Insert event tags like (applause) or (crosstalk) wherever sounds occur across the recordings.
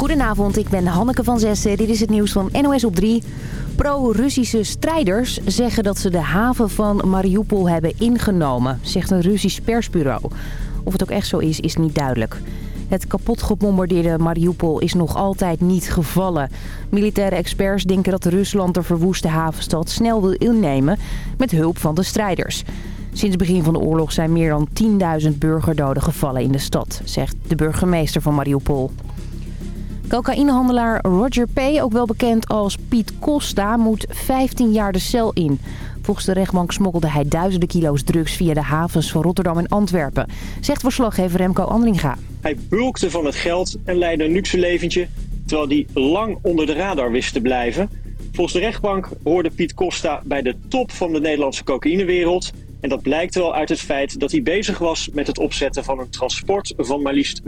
Goedenavond, ik ben Hanneke van Zessen. Dit is het nieuws van NOS op 3. Pro-Russische strijders zeggen dat ze de haven van Mariupol hebben ingenomen, zegt een Russisch persbureau. Of het ook echt zo is, is niet duidelijk. Het kapot gebombardeerde Mariupol is nog altijd niet gevallen. Militaire experts denken dat Rusland de verwoeste havenstad snel wil innemen met hulp van de strijders. Sinds het begin van de oorlog zijn meer dan 10.000 burgerdoden gevallen in de stad, zegt de burgemeester van Mariupol. Cocaïnehandelaar Roger P., ook wel bekend als Piet Costa, moet 15 jaar de cel in. Volgens de rechtbank smokkelde hij duizenden kilo's drugs via de havens van Rotterdam en Antwerpen, zegt verslaggever Remco Andringa. Hij bulkte van het geld en leidde een luxe leventje, terwijl hij lang onder de radar wist te blijven. Volgens de rechtbank hoorde Piet Costa bij de top van de Nederlandse cocaïnewereld. En dat blijkt wel uit het feit dat hij bezig was met het opzetten van een transport van maar liefst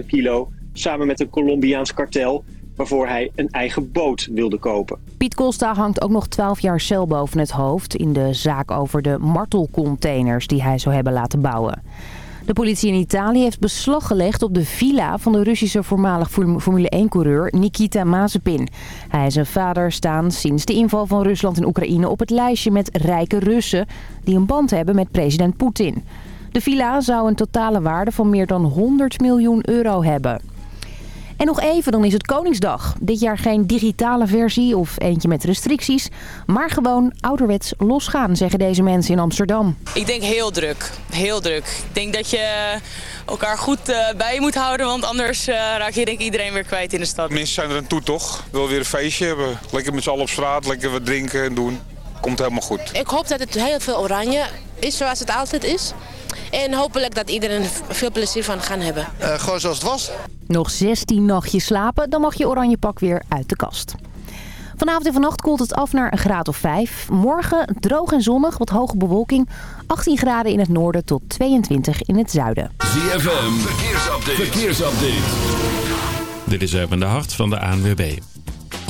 25.000 kilo samen met een Colombiaans kartel waarvoor hij een eigen boot wilde kopen. Piet Costa hangt ook nog 12 jaar cel boven het hoofd in de zaak over de martelcontainers die hij zou hebben laten bouwen. De politie in Italië heeft beslag gelegd op de villa van de Russische voormalig Formule 1-coureur Nikita Mazepin. Hij en zijn vader staan sinds de inval van Rusland in Oekraïne op het lijstje met rijke Russen die een band hebben met president Poetin. De villa zou een totale waarde van meer dan 100 miljoen euro hebben. En nog even, dan is het Koningsdag. Dit jaar geen digitale versie of eentje met restricties. Maar gewoon ouderwets losgaan, zeggen deze mensen in Amsterdam. Ik denk heel druk. Heel druk. Ik denk dat je elkaar goed uh, bij je moet houden. Want anders uh, raak je denk ik iedereen weer kwijt in de stad. Mensen zijn er aan toe toch? Wil weer een feestje hebben. Lekker met z'n allen op straat, lekker wat drinken en doen. Komt helemaal goed. Ik hoop dat het heel veel oranje is zoals het altijd is. En hopelijk dat iedereen veel plezier van gaan hebben. Uh, gewoon zoals het was. Nog 16 nachtjes slapen, dan mag je oranje pak weer uit de kast. Vanavond en vannacht koelt het af naar een graad of 5. Morgen droog en zonnig, wat hoge bewolking. 18 graden in het noorden tot 22 in het zuiden. ZFM, verkeersupdate. verkeersupdate. Dit is even de hart van de ANWB.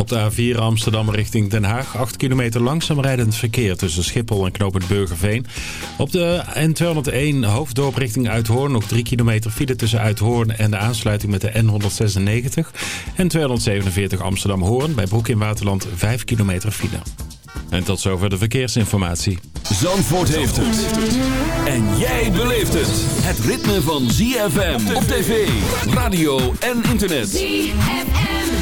Op de A4 Amsterdam richting Den Haag. 8 kilometer langzaam rijdend verkeer tussen Schiphol en Knoop Burgerveen. Op de N201 Hoofddorp richting Uithoorn. Nog 3 kilometer file tussen Uithoorn en de aansluiting met de N196. En 247 Amsterdam Hoorn. Bij Broek in Waterland 5 kilometer file. En tot zover de verkeersinformatie. Zandvoort heeft het. En jij beleeft het. Het ritme van ZFM op tv, radio en internet. ZFM.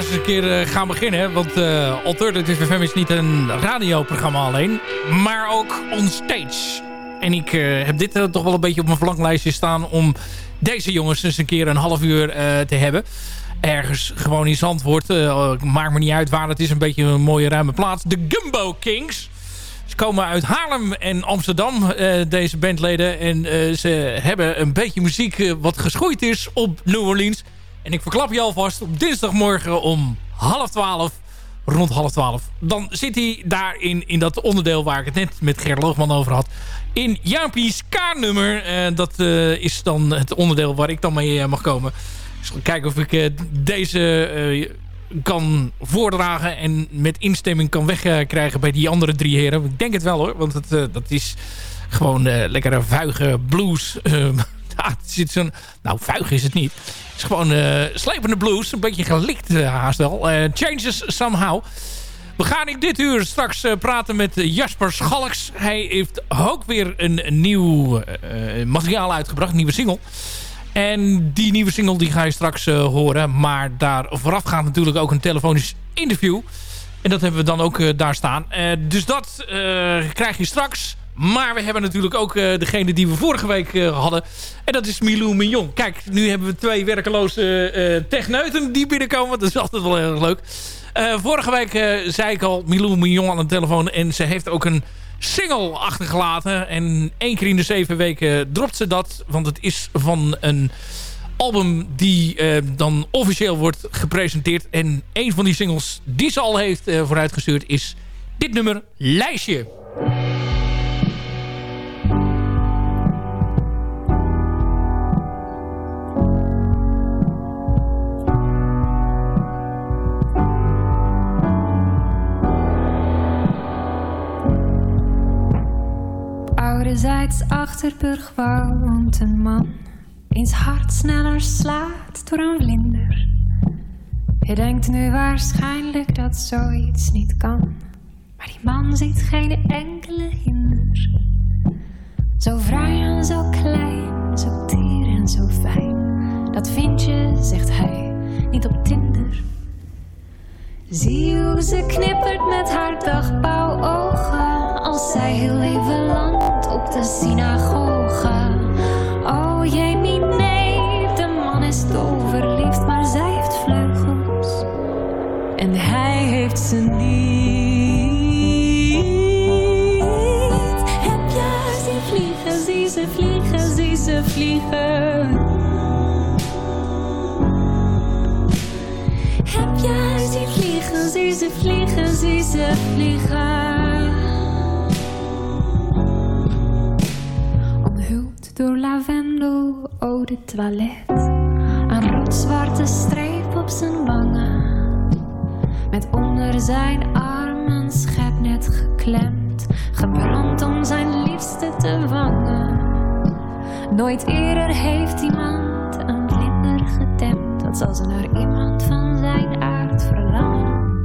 Eens een keer gaan beginnen. Want uh, Alternative FM is niet een radioprogramma alleen. Maar ook on stage. En ik heb dit toch wel een beetje op mijn verlanglijstje staan... om deze jongens eens een keer een half uur te hebben. Ergens gewoon in Zandvoort. maakt me niet uit waar. Het is een beetje een mooie ruime plaats. De Gumbo Kings. Ze komen uit Haarlem en Amsterdam, deze bandleden. En ze hebben een beetje muziek wat geschoeid is op New Orleans... En ik verklap je alvast, op dinsdagmorgen om half twaalf, rond half twaalf... dan zit hij daar in, dat onderdeel waar ik het net met Ger Loogman over had... in Jaapie's K-nummer. Uh, dat uh, is dan het onderdeel waar ik dan mee uh, mag komen. Dus kijken of ik deze kan voordragen... en met instemming kan wegkrijgen bij die andere drie heren. Ik denk het wel hoor, want het, dat is gewoon lekkere vuige blues... het zit. Nou, vuig is het niet is gewoon uh, slepende blues. Een beetje gelikt uh, haast wel. Uh, changes somehow. We gaan in dit uur straks praten met Jasper Schalks. Hij heeft ook weer een, een nieuw materiaal uitgebracht. Een nieuwe single. En die nieuwe single die ga je straks horen. Maar daar vooraf gaat natuurlijk ook een telefonisch interview. En dat hebben we dan ook daar staan. dus dat krijg je straks. Maar we hebben natuurlijk ook uh, degene die we vorige week uh, hadden. En dat is Milou Mignon. Kijk, nu hebben we twee werkeloze uh, techneuten die binnenkomen. Dat is altijd wel heel erg leuk. vorige week zei ik al Milou Mignon aan de telefoon. En ze heeft ook een single achtergelaten. En één keer in de zeven weken dropt ze dat. Want het is van een album die dan officieel wordt gepresenteerd. En een van die singles die ze al heeft vooruitgestuurd is dit nummer Lijstje. Ouderzijds Achterburg woont een man. Eens hart sneller slaat door een vlinder. Hij denkt nu waarschijnlijk dat zoiets niet kan. Maar die man ziet geen enkele hinder. Zo vrij en zo klein, zo teer en zo fijn. Dat vind je, zegt hij, niet op Tinder. Zie hoe ze knippert met haar dagbouwogen als zij heel even landt op de synagoge. Oh jee, nee, de man is verliefd, maar zij heeft vleugels en hij heeft ze niet. Heb jij zien vliegen, zie ze vliegen, zie ze vliegen. Heb jij zien vliegen, zie ze vliegen, zie ze vliegen. Omhuld door lavendel, eau de toilet. Een rotzwarte streep op zijn wangen. Met onder zijn armen schepnet geklemd. Gebrand om zijn liefste te vangen. Nooit eerder heeft iemand. Dat zal ze naar iemand van zijn aard verlangen.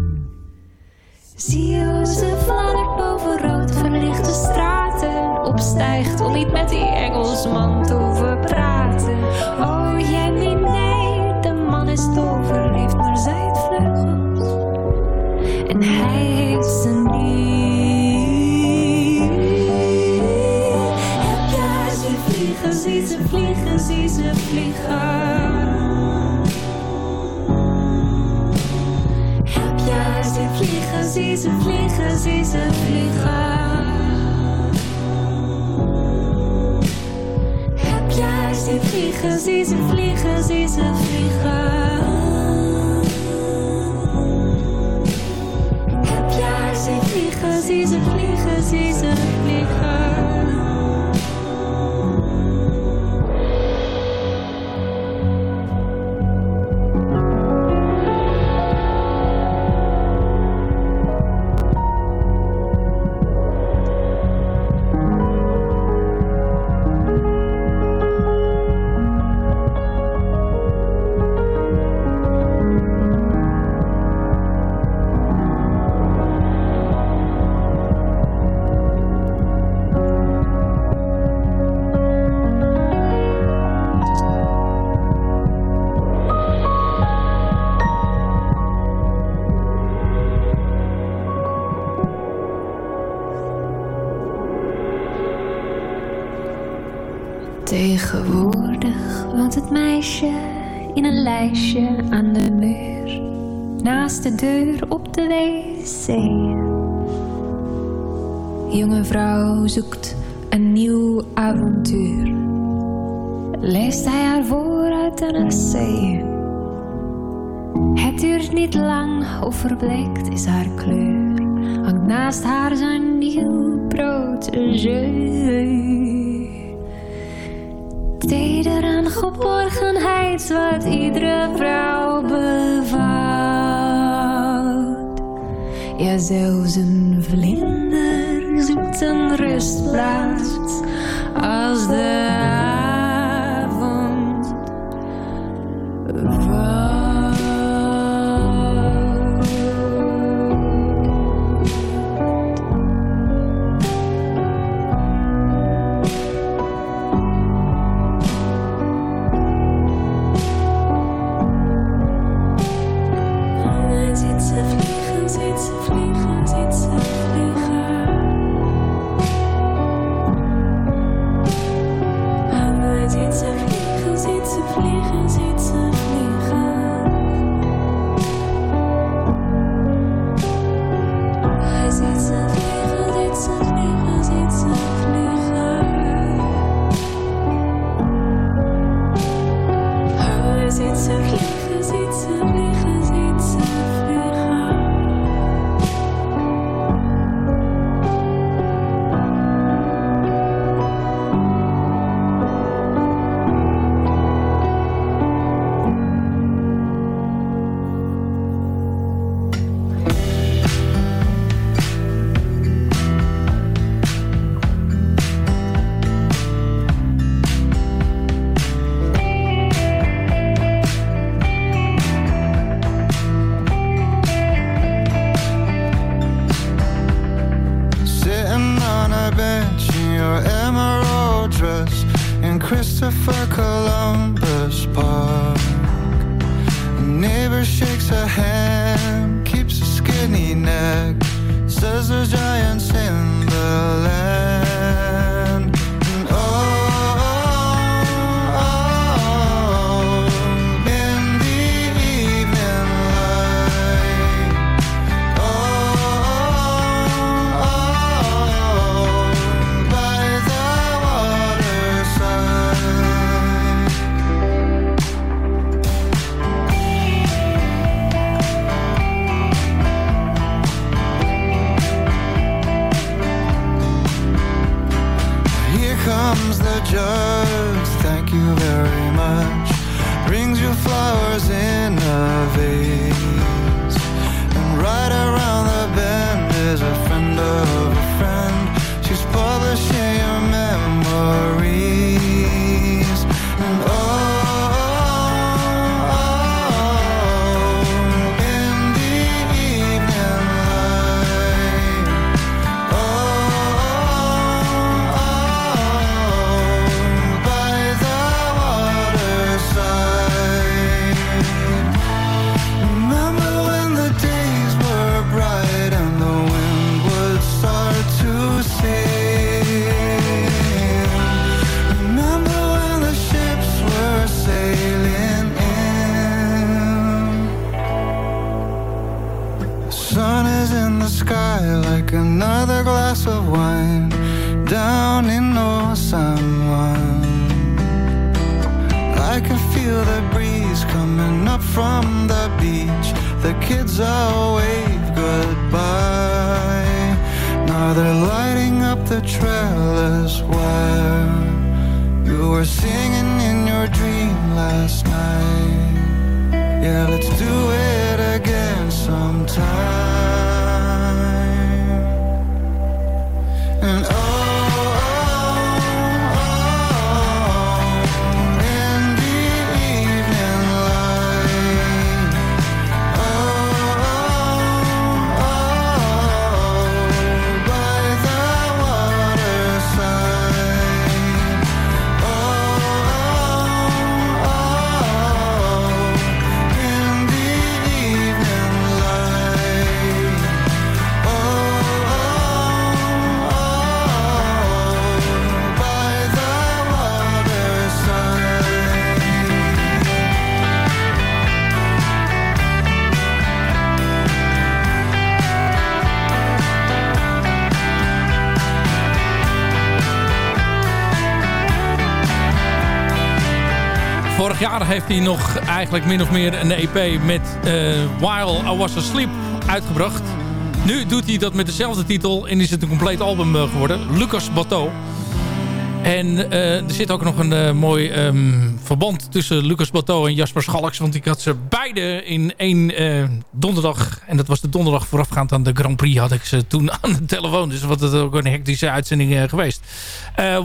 Zie hoe ze fladdert boven rood verlichte straten. Opstijgt om niet met die Engelsman te hoeven praten. Oh, niet, nee, de man is verliefd, maar zij vleugels. En hij heeft ze niet. Heb jij ze vliegen, zie ze vliegen, zie ze vliegen. Zie ze vliegen, zie ze vliegen. Heb jij ze vliegen, zie ze vliegen, zie ze vliegen. Heb jij ze vliegen, zie ze vliegen, zie ze vliegen. Tegenwoordig woont het meisje in een lijstje aan de muur. Naast de deur op de wc. Jonge vrouw zoekt een nieuw avontuur. Leest hij haar voor uit een essay. Het duurt niet lang of verbleekt is haar kleur. Hangt naast haar zijn nieuw protégé. Teder en geborgenheid wat iedere vrouw bevaart. Ja, zelfs een vlinder zoekt een rustplaats als de from the beach. The kids all wave goodbye. Now they're lighting up the as well. You were singing in your dream last night. Yeah, let's do it again sometime. Jaar heeft hij nog eigenlijk min of meer een EP met uh, While I Was Asleep uitgebracht. Nu doet hij dat met dezelfde titel en is het een compleet album uh, geworden. Lucas Bateau. En uh, er zit ook nog een mooi um, verband tussen Lucas Bateau en Jasper Schalks. Want ik had ze beide in één uh, donderdag. En dat was de donderdag voorafgaand aan de Grand Prix. Had ik ze toen aan de telefoon. Dus wat het ook een hectische uitzending geweest.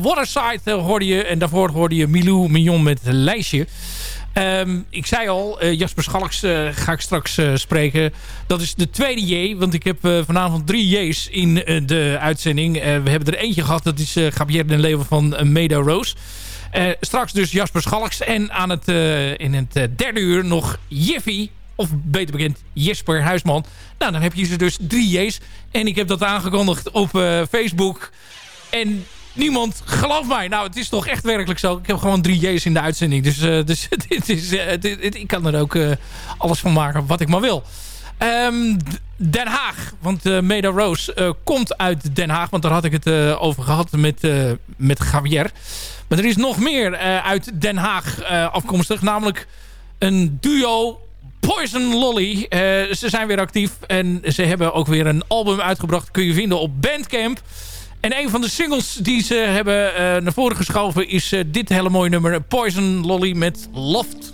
Waterside hoorde je. En daarvoor hoorde je Milou Mignon met lijstje. Um, ik zei al, uh, Jasper Schalks uh, ga ik straks uh, spreken. Dat is de tweede J, want ik heb vanavond drie J's in de uitzending. we hebben er eentje gehad, dat is Gabriel den Leeuwen van Meda Rose. Straks dus Jasper Schalks en aan het, in het derde uur nog Jiffy, of beter bekend Jesper Huisman. Nou, dan heb je ze dus drie J's. En ik heb dat aangekondigd op Facebook. En niemand gelooft mij. Nou, het is toch echt werkelijk zo. Ik heb gewoon drie J's in de uitzending. Dus, uh, dus (laughs) dit is, uh, dit, ik kan er ook uh, alles van maken wat ik maar wil. Um, Den Haag. Want Meda Rose komt uit Den Haag. Want daar had ik het over gehad met, met Javier. Maar er is nog meer uit Den Haag afkomstig. Namelijk een duo Poison Lolly. ze zijn weer actief. En ze hebben ook weer een album uitgebracht. Kun je vinden op Bandcamp. En een van de singles die ze hebben naar voren geschoven is dit hele mooie nummer. Poison Lolly met Loft.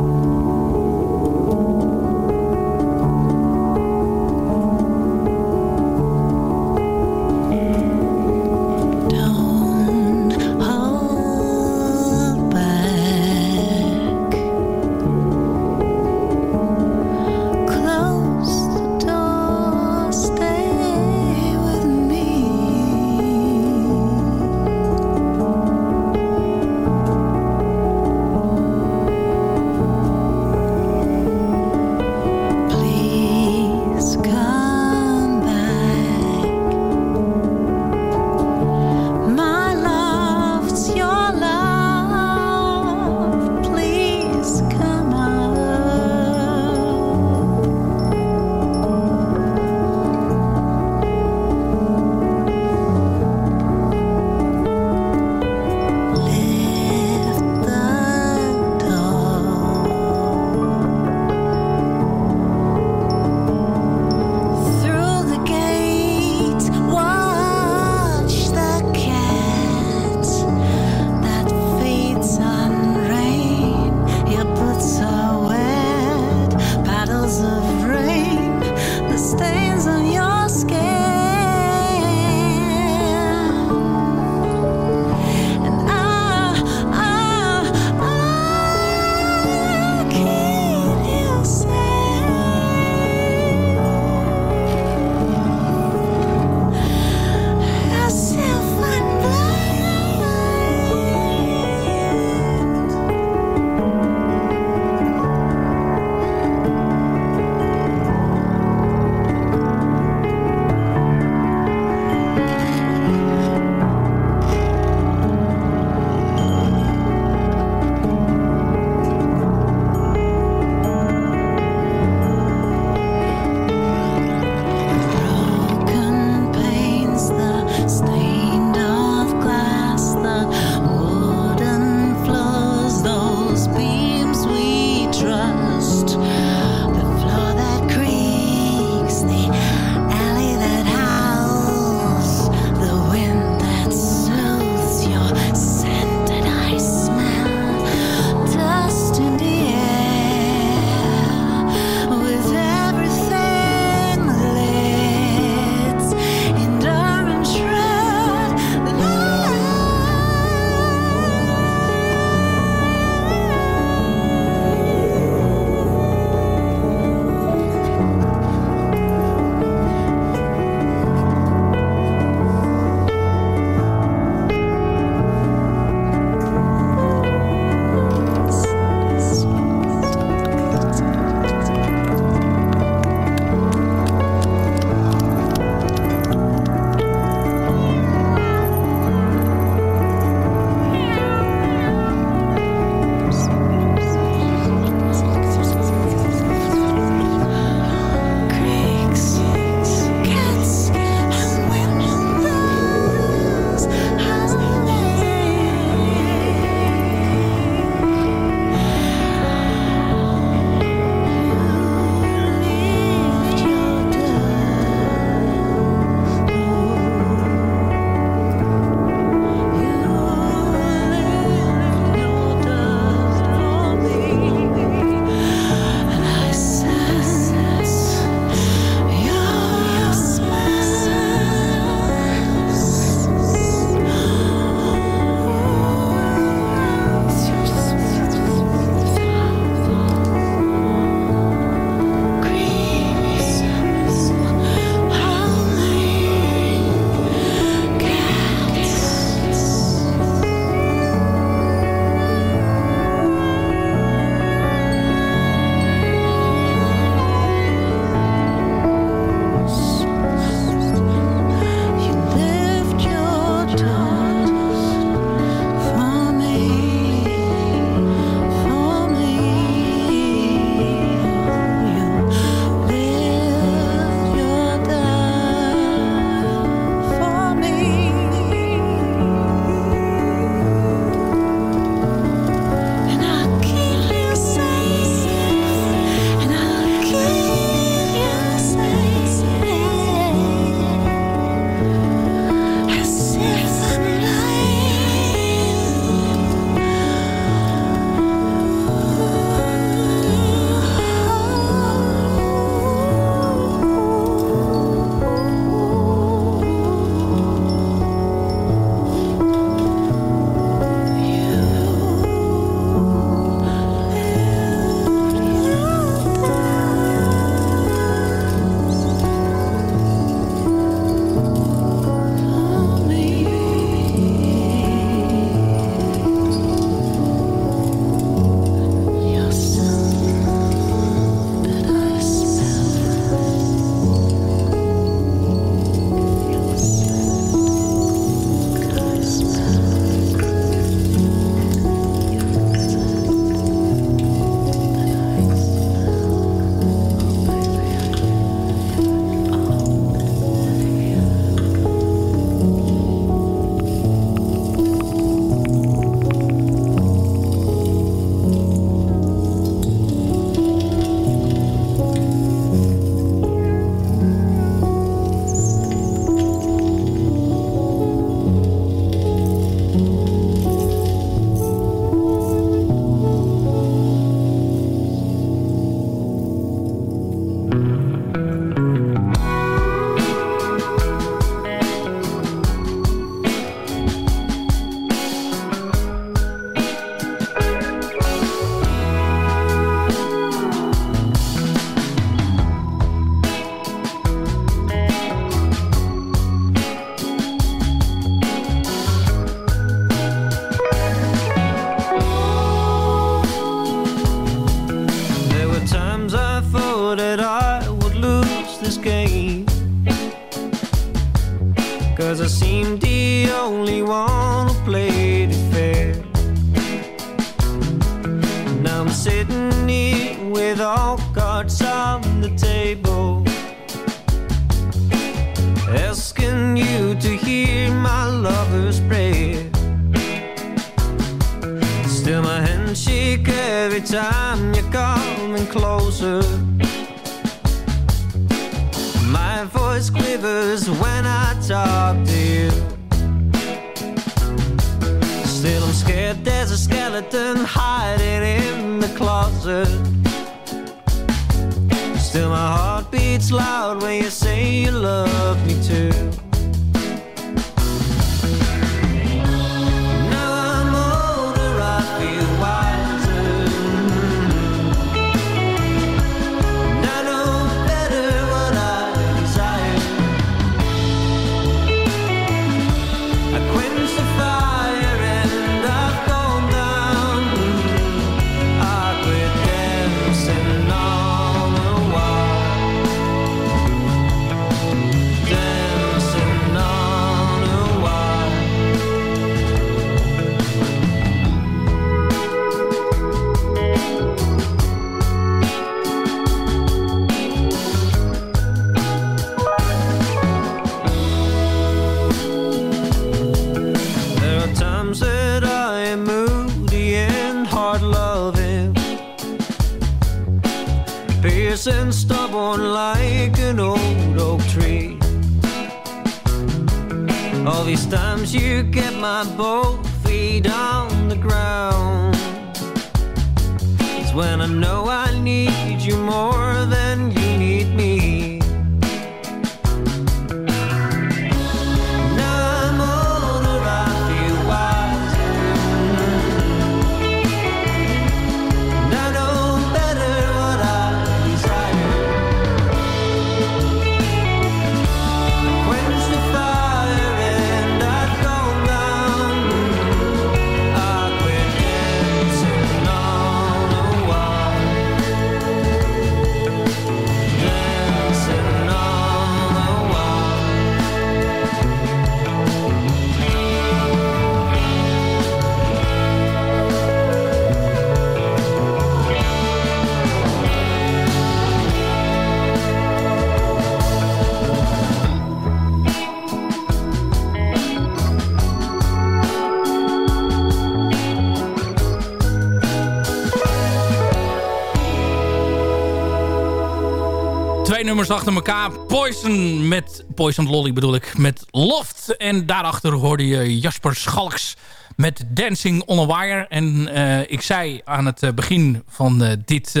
Nummers achter elkaar. Poison met Poison Lolly bedoel ik. Met Loft. En daarachter hoorde je Jasper Schalks met Dancing on a Wire. En eh, ik zei aan het eh, begin van eh, dit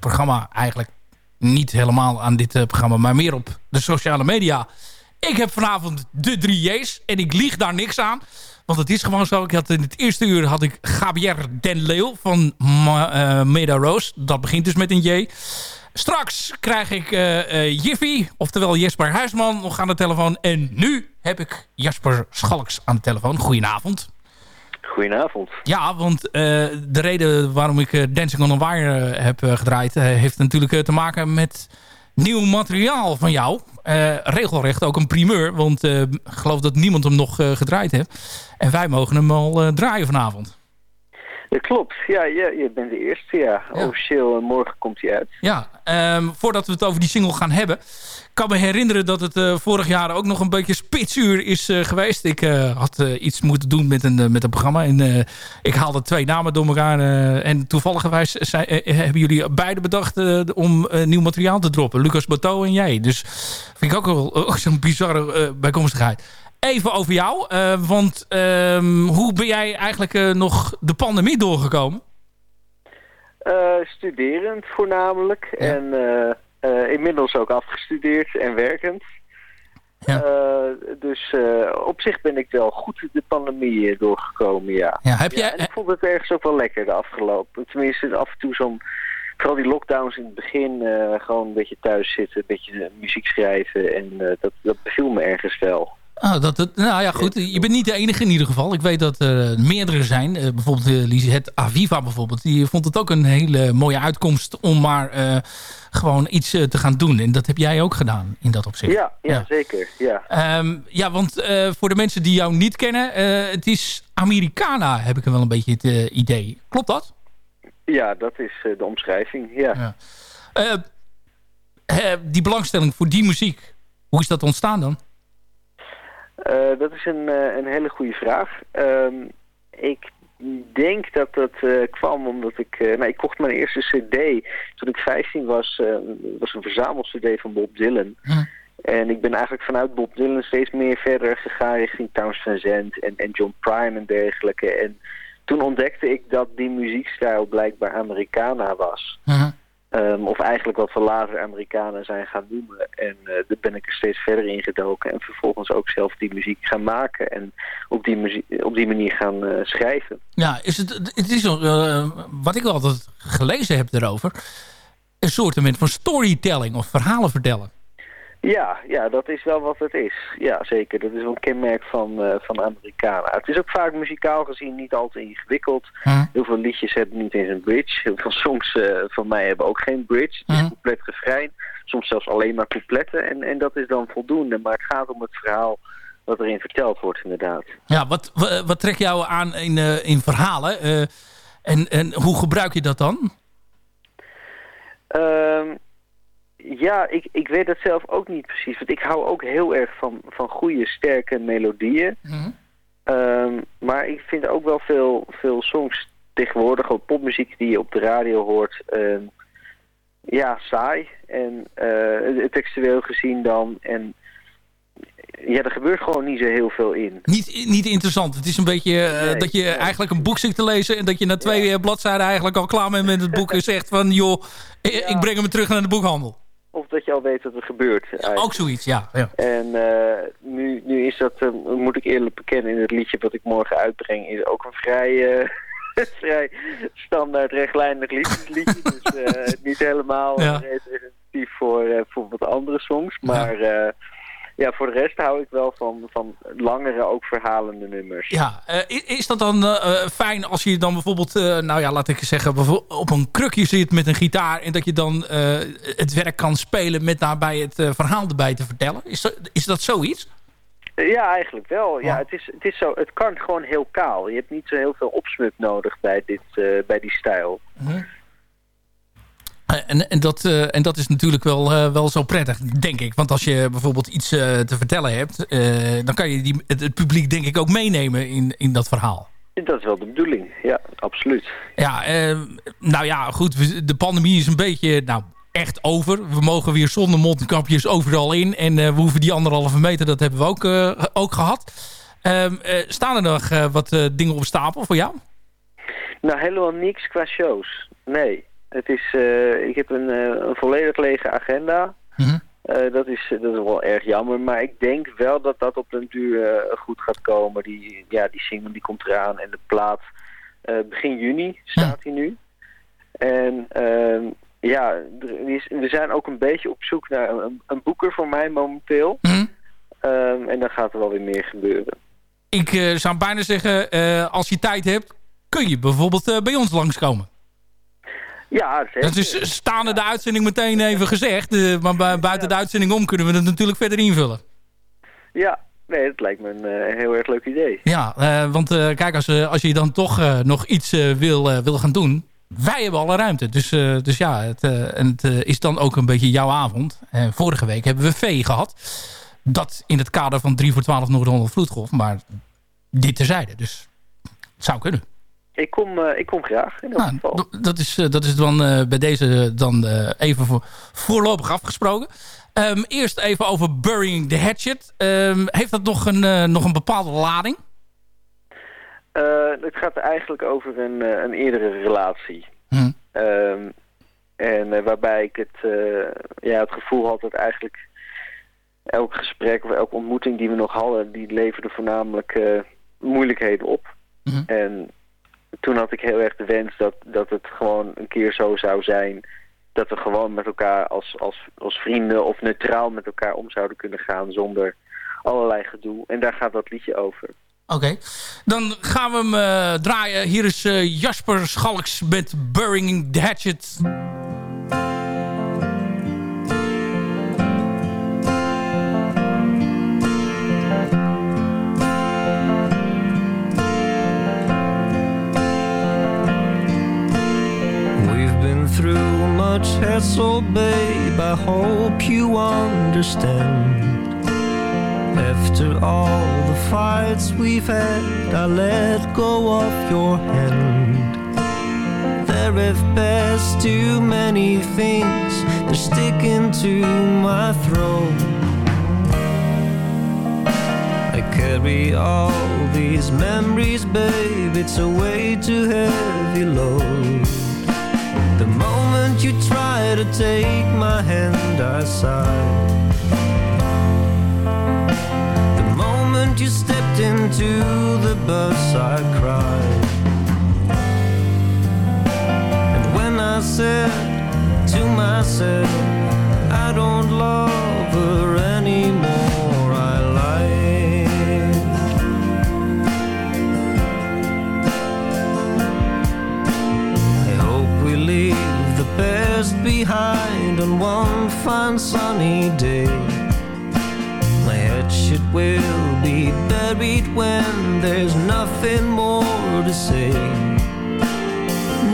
programma... eigenlijk niet helemaal aan dit programma... maar meer op de sociale media... Ik heb vanavond de drie J's en ik lieg daar niks aan. Want het is gewoon zo. Ik had in het eerste uur had ik Gabriel Den Leeuw van Ma Meda Rose. Dat begint dus met een J. Straks krijg ik eh eh, Jiffy, oftewel Jesper Huisman, nog aan de telefoon. En nu heb ik Jasper Schalks aan de telefoon. Goedenavond. Goedenavond. Ja, want eh, de reden waarom ik Dancing on a Wire heb gedraaid... heeft natuurlijk te maken met nieuw materiaal van jou. Regelrecht ook een primeur, want ik geloof dat niemand hem nog gedraaid heeft. En wij mogen hem al draaien vanavond. Dat klopt. Ja, ja, je bent de eerste, ja. Officieel, eh, morgen komt hij uit. Ja, ehm, voordat we het over die single gaan hebben... kan me herinneren dat het eh, vorig jaar ook nog een beetje spitsuur is eh, geweest. Ik had iets moeten doen met een, met een programma. En ik haalde twee namen door elkaar. en toevallig eh, hebben jullie beide bedacht om nieuw materiaal te droppen. Lucas Bateau en jij. Dus vind ik ook wel zo'n bizarre bijkomstigheid. Even over jou. eh, want ehm, hoe ben jij eigenlijk eh, nog de pandemie doorgekomen? Eh, studerend voornamelijk. En inmiddels ook afgestudeerd en werkend. Eh, dus op zich ben ik wel goed de pandemie doorgekomen, ja. Ja, heb jij... en ik vond het ergens ook wel lekker de afgelopen. Tenminste, af en toe zo'n... Vooral die lockdowns in het begin, gewoon een beetje thuis zitten, een beetje muziek schrijven. En dat, dat beviel me ergens wel. Oh, dat, dat, nou ja, goed. Je bent niet de enige in ieder geval. Ik weet dat er meerdere zijn. Eh, bijvoorbeeld uh, Lisette Aviva bijvoorbeeld. Die vond het ook een hele mooie uitkomst om maar eh, gewoon iets eh, te gaan doen. En dat heb jij ook gedaan in dat opzicht. Ja, ja, zeker. Ja, Ehm, ja want eh, voor de mensen die jou niet kennen. eh, het is Americana, heb ik wel een beetje het eh, idee. Klopt dat? ja dat is eh, de omschrijving, ja. Eh, eh, die belangstelling voor die muziek. Hoe is dat ontstaan dan? Eh, dat is een, eh, een hele goede vraag. Ehm, ik denk dat dat eh, kwam omdat ik... nou, ik kocht mijn eerste cd toen ik 15 was. Het was een verzamel-cd van Bob Dylan. En ik ben eigenlijk vanuit Bob Dylan steeds meer verder gegaan richting Towns Van Zandt en, en John Prine en dergelijke. En toen ontdekte ik dat die muziekstijl blijkbaar Americana was. Ehm, of eigenlijk wat we later Amerikanen zijn gaan noemen. En eh daar ben ik er steeds verder in gedoken. En vervolgens ook zelf die muziek gaan maken. En op die, op die manier gaan eh, schrijven. Ja, is het, het is eh, wat ik altijd gelezen heb erover... een soort van storytelling of verhalen vertellen. Ja, ja, dat is wel wat het is. Ja, zeker. Dat is wel een kenmerk van, eh, van Amerikanen. Het is ook vaak muzikaal gezien niet al te ingewikkeld. Heel veel liedjes hebben niet eens een bridge. Heel veel songs eh, van mij hebben ook geen bridge. Het is compleet refrein. Soms zelfs alleen maar coupletten. En, en dat is dan voldoende. Maar het gaat om het verhaal wat erin verteld wordt inderdaad. Ja, wat, wa- wat trekt jou aan in, eh, in verhalen? En, en hoe gebruik je dat dan? Ehm, ja, ik, ik weet het zelf ook niet precies. Want ik hou ook heel erg van, van goede, sterke melodieën. Ehm, maar ik vind ook wel veel, veel songs tegenwoordig, ook popmuziek die je op de radio hoort, ehm, ja, saai. En eh, textueel gezien dan. En ja, er gebeurt gewoon niet zo heel veel in. Niet, niet interessant. Het is een beetje eh, Nee, dat je eigenlijk een boek zit te lezen... en dat je na twee eh, bladzijden eigenlijk al klaar bent met het boek... (laughs) en zegt van, joh, ik breng hem terug naar de boekhandel. Of dat je al weet wat er gebeurt. Ook zoiets, ja. ja. En eh, nu, nu is dat, eh, moet ik eerlijk bekennen, in het liedje wat ik morgen uitbreng, is ook een vrij, eh, (laughs) vrij standaard rechtlijnig liedje. liedje dus eh, (laughs) niet helemaal Ja. representatief voor, voor wat andere songs. Maar ja. Ja, voor de rest hou ik wel van, van langere, ook verhalende nummers. Ja, eh, is dat dan eh, eh, fijn als je dan bijvoorbeeld, nou ja, laat ik zeggen, op een krukje zit met een gitaar en dat je dan het werk kan spelen met daarbij het verhaal erbij te vertellen? Is dat, is dat zoiets? Ja, eigenlijk wel. Ja, het, is, het, is zo, het kan gewoon heel kaal. Je hebt niet zo heel veel opsmuk nodig bij, dit, bij die stijl. Eh, En, en, dat, eh, en dat is natuurlijk wel, eh, wel zo prettig, denk ik. Want als je bijvoorbeeld iets eh, te vertellen hebt... eh, dan kan je die, het, het publiek denk ik ook meenemen in, in dat verhaal. Dat is wel de bedoeling, ja, absoluut. Ja, eh, nou ja, goed. De pandemie is een beetje nou, echt over. We mogen weer zonder mondkapjes overal in. En eh, we hoeven die anderhalve meter, dat hebben we ook, eh, ook gehad. Ehm, eh, staan er nog eh, wat eh, dingen op stapel voor jou? Nou, helemaal niks qua shows. Nee. Het is, eh, ik heb een, eh, een volledig lege agenda. Eh, dat, is, dat is wel erg jammer. Maar ik denk wel dat dat op den duur goed gaat komen. Die, ja, die single die komt eraan. En de plaat begin juni staat hij nu. En ehm, ja, er is, we zijn ook een beetje op zoek naar een, een boeker voor mij momenteel. Ehm, en dan gaat er wel weer meer gebeuren. Ik zou bijna zeggen, als je tijd hebt... kun je bijvoorbeeld bij ons langskomen. Ja, zeker. Dat is staande de uitzending meteen even gezegd. eh, maar bu- buiten de uitzending om kunnen we het natuurlijk verder invullen. Ja, nee, dat lijkt me een eh, heel erg leuk idee. Ja, eh, want eh, kijk, als, eh, als je dan toch eh, nog iets eh, wil, eh, wil gaan doen... wij hebben alle ruimte. Dus, eh, dus ja, het, eh, en het eh, is dan ook een beetje jouw avond. Eh, vorige week hebben we Vee gehad. Dat in het kader van 3 voor 12 Noord-Holland Vloedgolf. Maar dit terzijde, dus het zou kunnen. Ik kom, eh, ik kom graag in Nou, geval. dat, is, eh, dat is dan eh, bij deze dan even voor, voorlopig afgesproken. Ehm, eerst even over Burying the Hatchet. Ehm, heeft dat nog een, nog een bepaalde lading? Het gaat eigenlijk over een, een eerdere relatie. Hm. Ehm, en waarbij ik het, ja, het gevoel had dat eigenlijk elk gesprek of elke ontmoeting die we nog hadden, die leverde voornamelijk moeilijkheden op. En toen had ik heel erg de wens dat, dat het gewoon een keer zo zou zijn dat we gewoon met elkaar als, als, als vrienden of neutraal met elkaar om zouden kunnen gaan zonder allerlei gedoe. En daar gaat dat liedje over. Oké, dan gaan we hem eh, draaien. Hier is eh, Jasper Schalks met Burying the Hatchet. Much hassle, babe. I hope you understand. After all the fights we've had, I let go of your hand. There have passed too many things, they're sticking to my throat. I carry all these memories, babe, it's a way too heavy load. The moment you try to take my hand, I sigh. The moment you stepped into the bus, I cried. And when I said to myself, I don't love her past behind on one fine sunny day. My should will be buried when there's nothing more to say.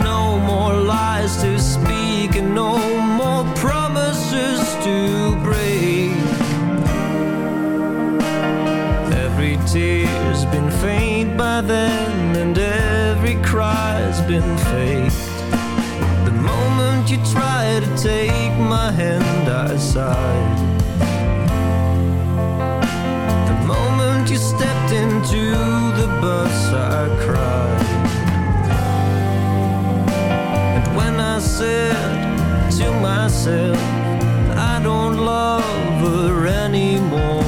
No more lies to speak and no more promises to break. Every tear's been faint by then, and every cry's been fake. You try to take my hand, I sighed. The moment you stepped into the bus, I cried. And when I said to myself, I don't love her anymore,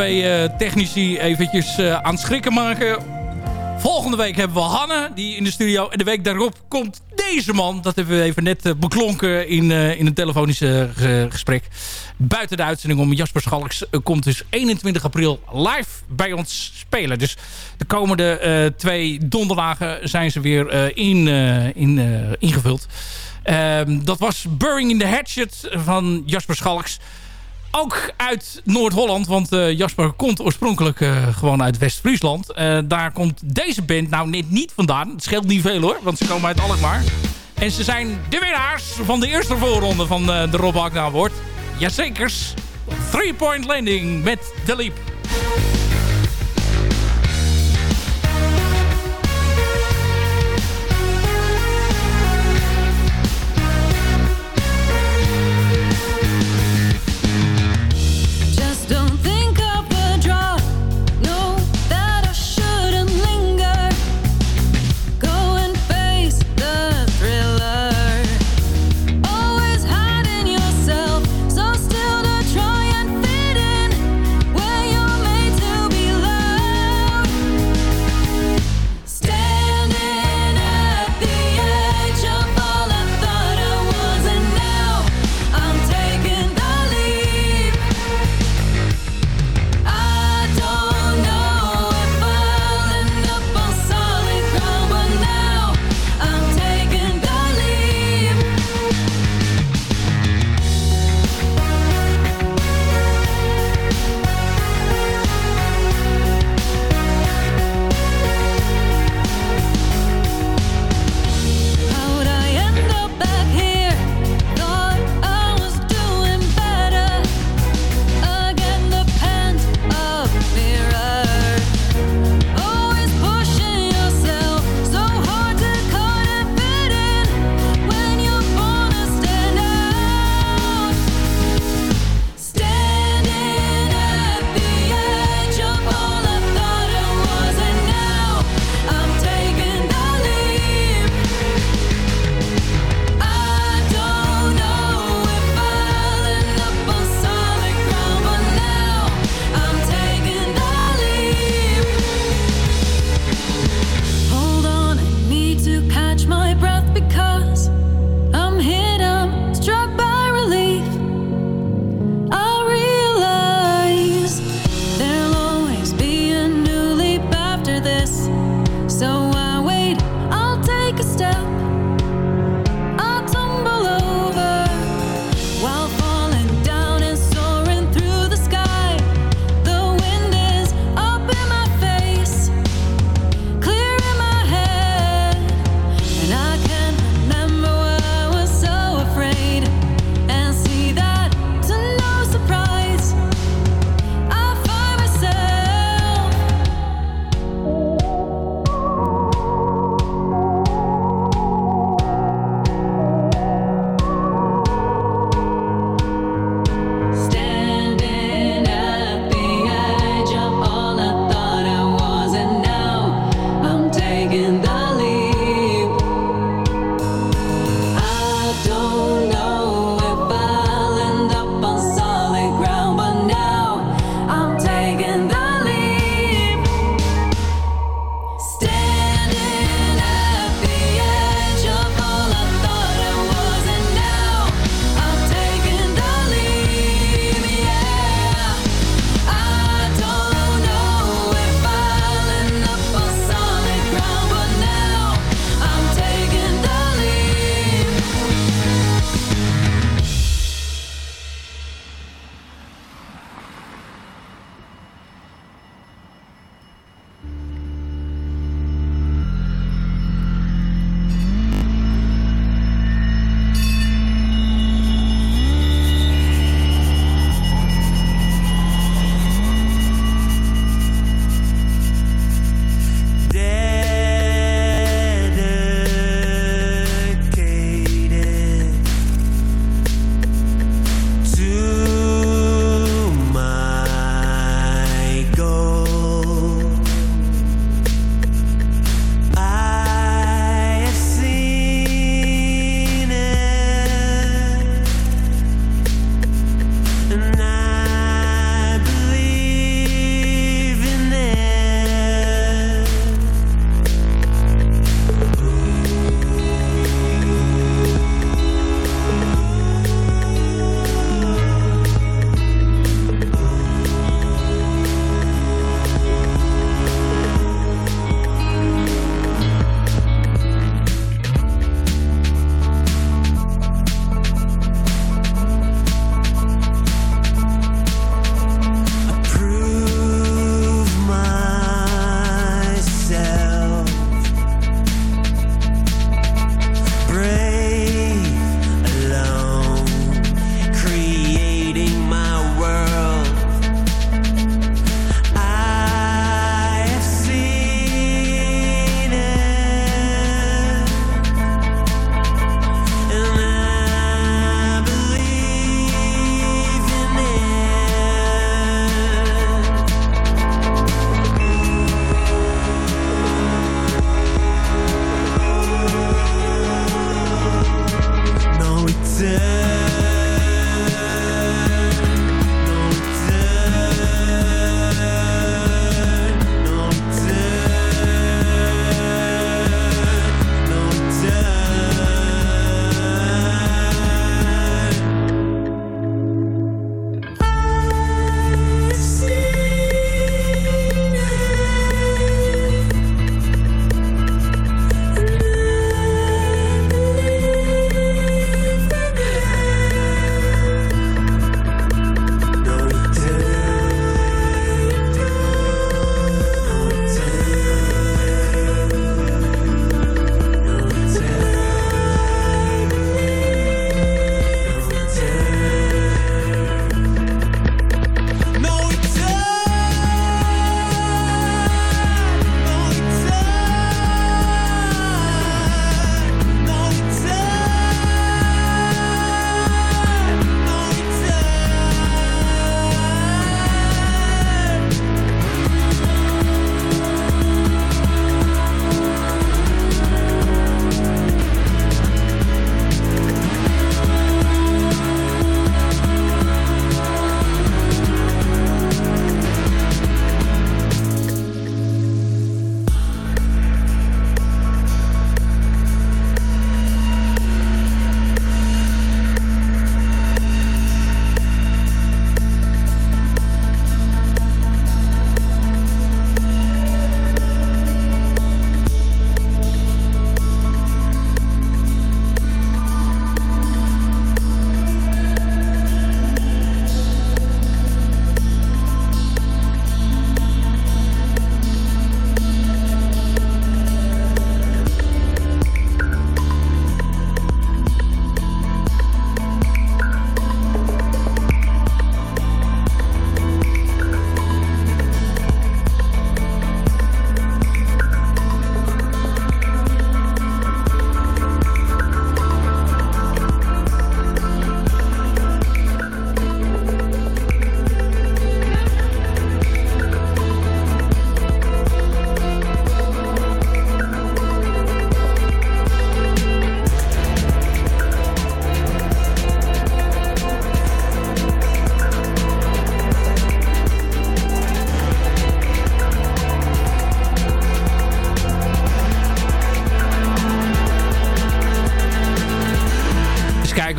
twee uh, technici eventjes uh, aan het schrikken maken. Volgende week hebben we Hanne, die in de studio. En de week daarop komt deze man. Dat hebben we even net uh, beklonken in, in een telefonisch gesprek. Buiten de uitzending om Jasper Schalks komt dus 21 april live bij ons spelen. Dus de komende twee donderdagen zijn ze weer in, in, ingevuld. Ehm, dat was Burring in the Hatchet van Jasper Schalks. Ook uit Noord-Holland, want uh, Jasper komt oorspronkelijk uh, gewoon uit West-Friesland. Uh, daar komt deze band nou net niet vandaan. Het scheelt niet veel hoor, want ze komen uit Alkmaar. En ze zijn de winnaars van de eerste voorronde van de Rob Award. Jazekers, Three Point Landing met The Leap.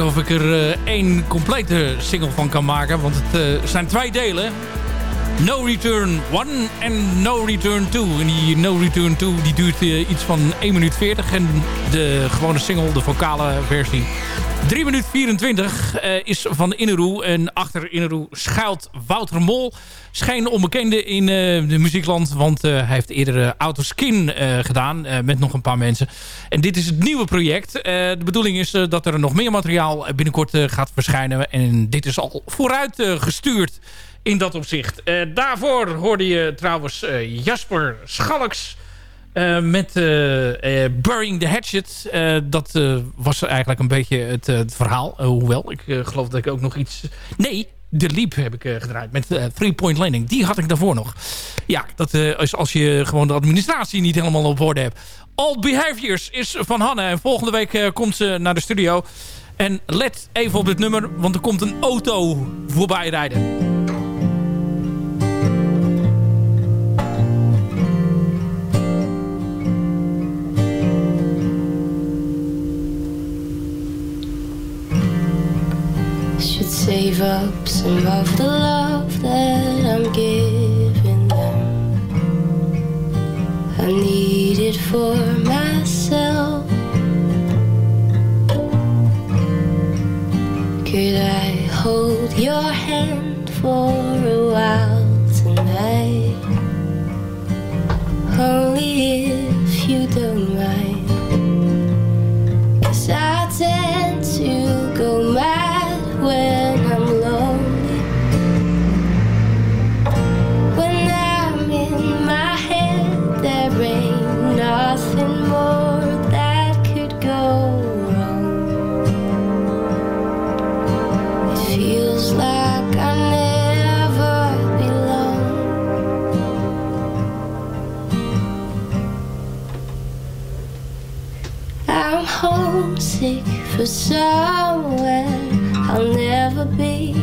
Of ik er één complete single van kan maken. Want het zijn twee delen. No Return 1 en No Return 2. En die No Return 2 die duurt iets van 1 minuut 40. En de gewone single, de vocale versie, 3 minuut 24 uh, is van Inneroe. En achter Inneroe schuilt Wouter Mol. Scheen onbekende in uh, de muziekland. Want uh, hij heeft eerder Autoskin gedaan. met nog een paar mensen. En dit is het nieuwe project. de bedoeling is dat er nog meer materiaal binnenkort gaat verschijnen. En dit is al vooruit gestuurd in dat opzicht. daarvoor hoorde je trouwens Jasper Schalks... Met Burying the Hatchet. dat was eigenlijk een beetje het, het verhaal. hoewel, ik geloof dat ik ook nog iets... Nee, de Leap heb ik gedraaid met Three Point Landing. Die had ik daarvoor nog. Ja, dat is als je gewoon de administratie niet helemaal op orde hebt. All Behaviors is van Hanne. En volgende week komt ze naar de studio. En let even op dit nummer, want er komt een auto voorbij rijden. Save up some of the love that I'm giving them. I need it for myself. Could I hold your hand for a while tonight? Only if you don't mind. For somewhere I'll never be.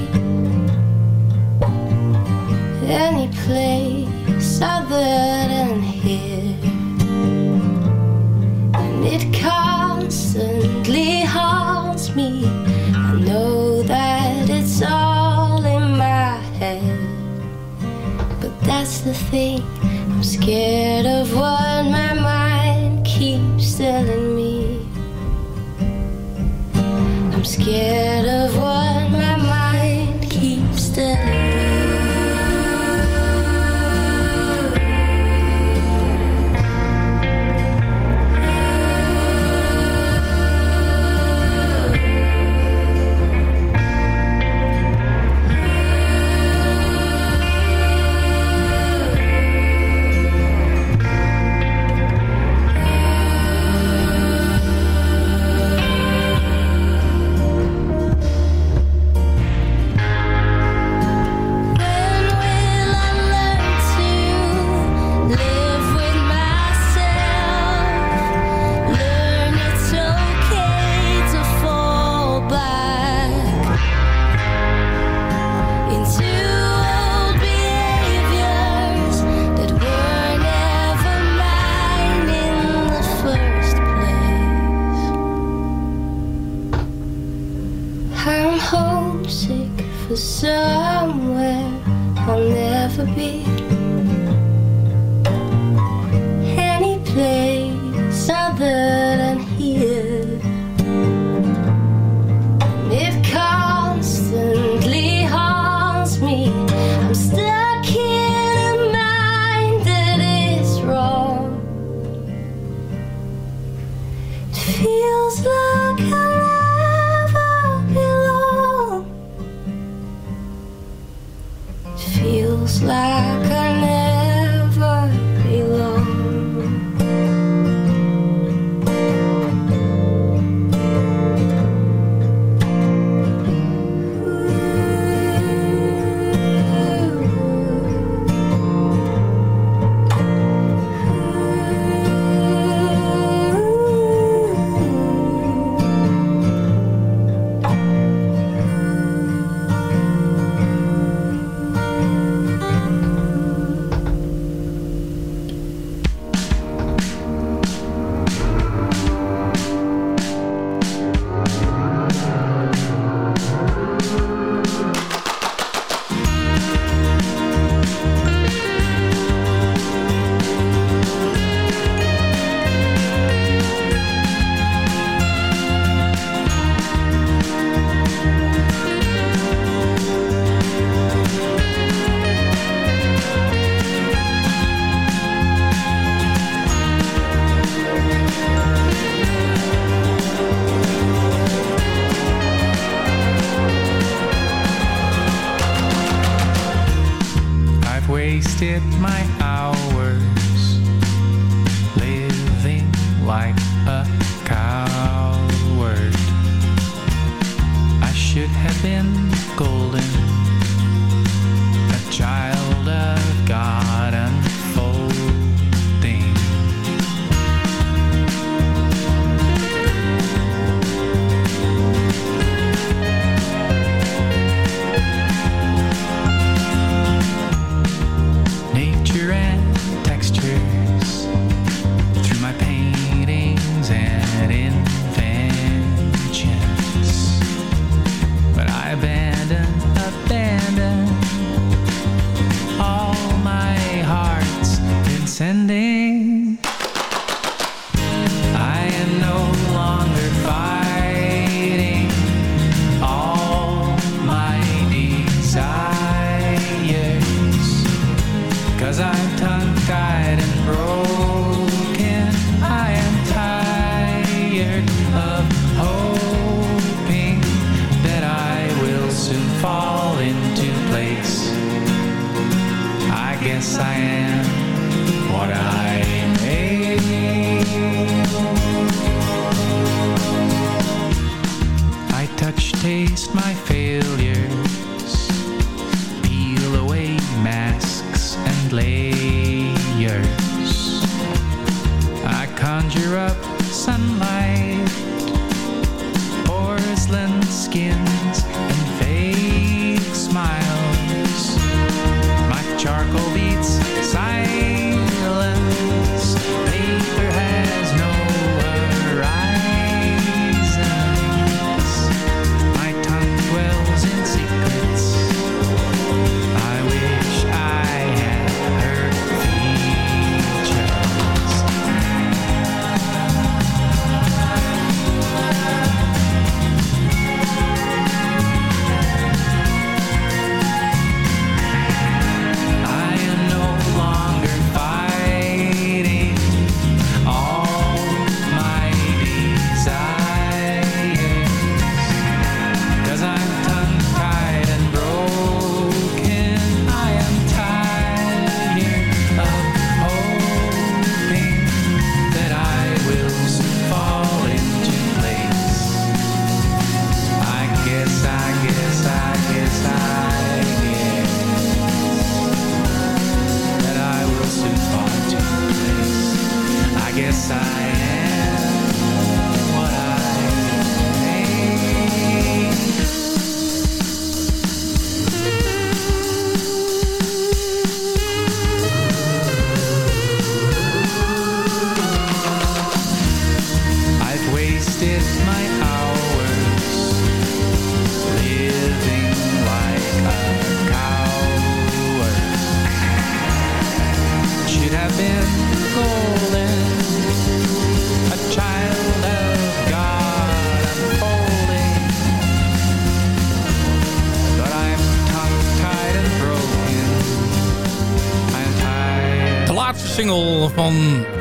Any place other than here. And it constantly haunts me. I know that it's all in my head. But that's the thing, I'm scared of what my mind scared of what for being.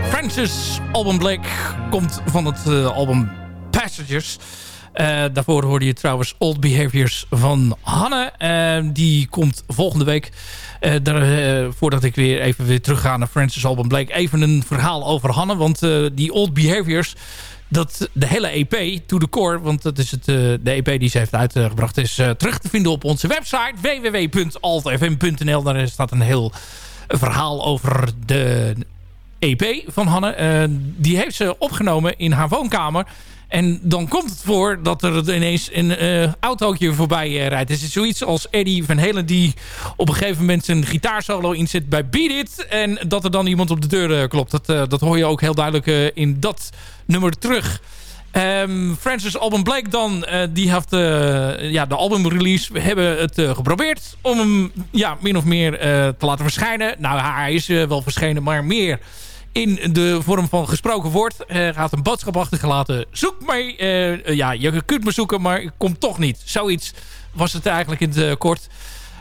Francis Alban Blake komt van het eh, album Passengers. Eh, daarvoor hoorde je trouwens Old Behaviors van Hanne. Eh, die komt volgende week. Daar, voordat ik weer even weer terug ga naar Francis Alban Blake. Even een verhaal over Hanne. Want die Old Behaviors... Dat de hele EP, To The Core... want dat is het, de EP die ze heeft uitgebracht... is terug te vinden op onze website www.altfm.nl. Daar staat een heel verhaal over de EP van Hanne. Eh, die heeft ze opgenomen in haar woonkamer. En dan komt het voor dat er ineens een eh, autootje voorbij eh, rijdt. Het is zoiets als Eddie Van Halen die op een gegeven moment zijn gitaarsolo inzet bij Beat It. En dat er dan iemand op de deur klopt. Dat, dat hoor je ook heel duidelijk in dat nummer terug. Ehm, Francis Alban Blake dan, die heeft ja, de albumrelease. We hebben het geprobeerd om hem ja, min of meer te laten verschijnen. Nou, hij is wel verschenen, maar meer in de vorm van gesproken woord. Uh, gaat een boodschap achtergelaten. Zoek mij. Eh, ja, je kunt me zoeken, maar ik kom toch niet. Zoiets was het eigenlijk in het eh, kort.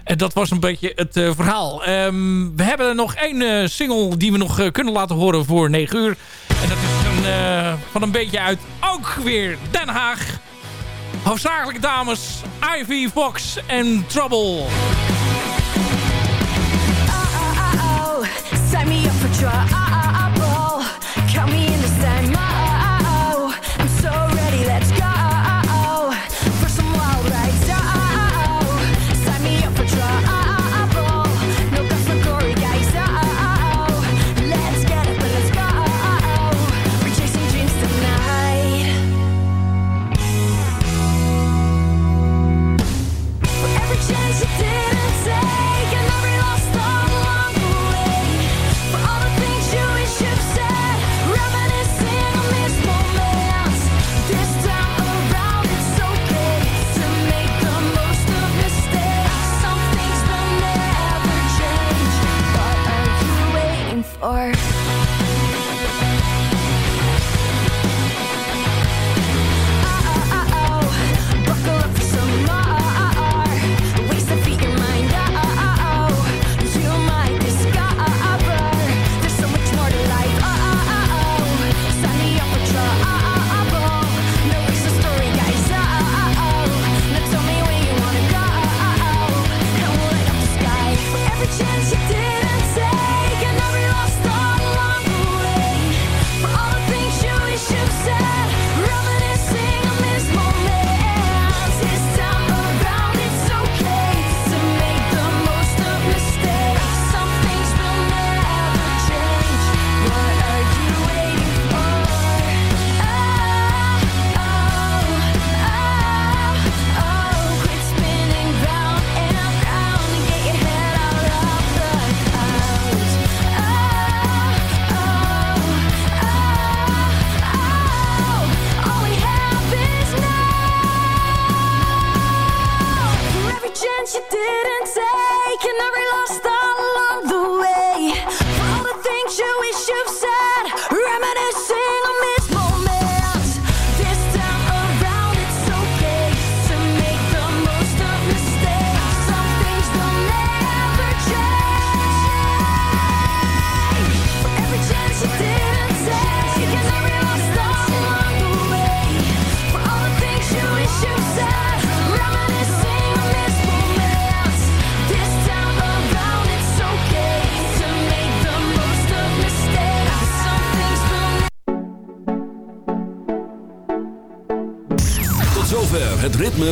En dat was een beetje het verhaal. Ehm, we hebben nog één single die we nog kunnen laten horen voor 9 uur. En dat is een, van een beetje uit ook weer Den Haag. Hoofdzakelijk dames, Ivy Fox en Trouble. Oh, oh, oh, oh. Trouble.